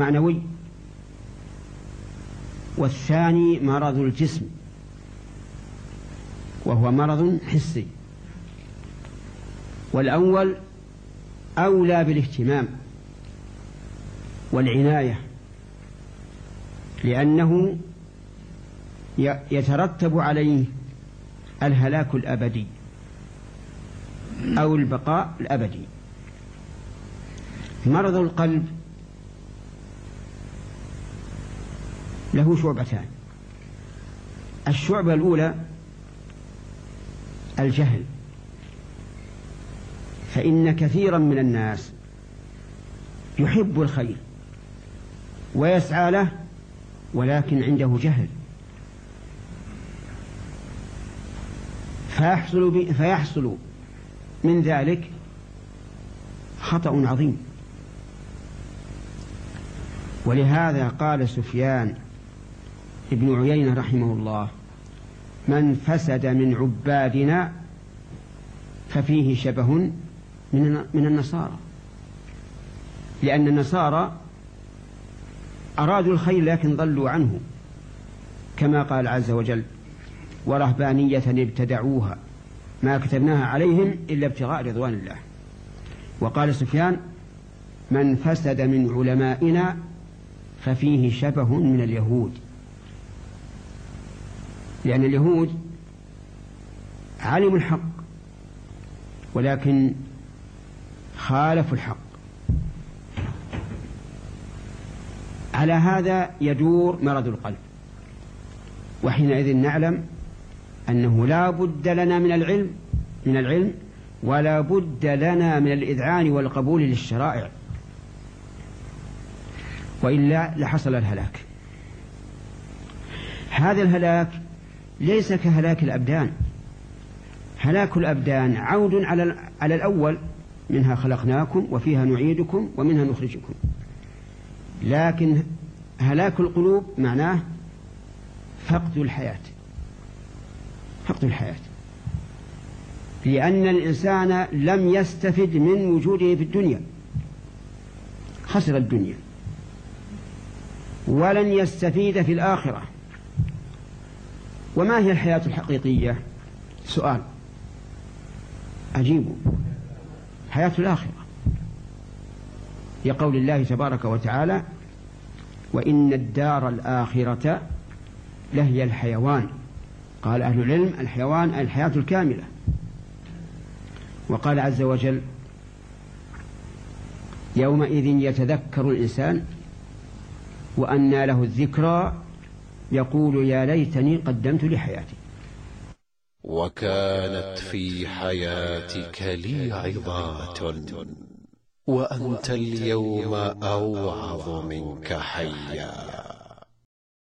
معنوي. والثاني مرض الجسم وهو مرض حسي. والأول أولى بالاهتمام والعناية لأنه يترتب عليه الهلاك الأبدي أو البقاء الأبدي. مرض القلب له شعبتان. الشعبة الأولى الجهل. فإن كثيرا من الناس يحب الخير ويسعى له ولكن عنده جهل. فيحصل, فيحصل من ذلك خطأ عظيم. ولهذا قال سفيان ابن عيينة رحمه الله من فسد من عبادنا ففيه شبه من من النصارى. لأن النصارى أرادوا الخير لكن ضلوا عنه كما قال عز وجل ورهبانية ابتدعوها ما كتبناها عليهم إلا ابتغاء رضوان الله. وقال سفيان من فسد من علمائنا ففيه شبه من اليهود. لأن اليهود علموا الحق ولكن خالفوا الحق. على هذا يدور مرض القلب وحينئذ نعلم أنه لا بد لنا من العلم من العلم ولا بد لنا من الإذعان والقبول للشرائع. وإلا لحصل الهلاك. هذا الهلاك ليس كهلاك الأبدان. هلاك الأبدان عود على على الأول منها خلقناكم وفيها نعيدكم ومنها نخرجكم. لكن هلاك القلوب معناه فقد الحياة. فقد الحياة. لأن الإنسان لم يستفد من وجوده في الدنيا. خسر الدنيا. ولن يستفيد في الآخرة. وما هي الحياة الحقيقية؟ سؤال. أجيبوا حياة الآخرة. لقول الله تبارك وتعالى وإن الدار الآخرة لهي الحيوان. قال أهل العلم الحيوان الحياة الكاملة. وقال عز وجل يومئذ يتذكر الإنسان وأنى له الذكرى يقول يا ليتني قدمت لحياتي. وكانت في حياتك لي عظات وأنت اليوم أوعظ منك حيا.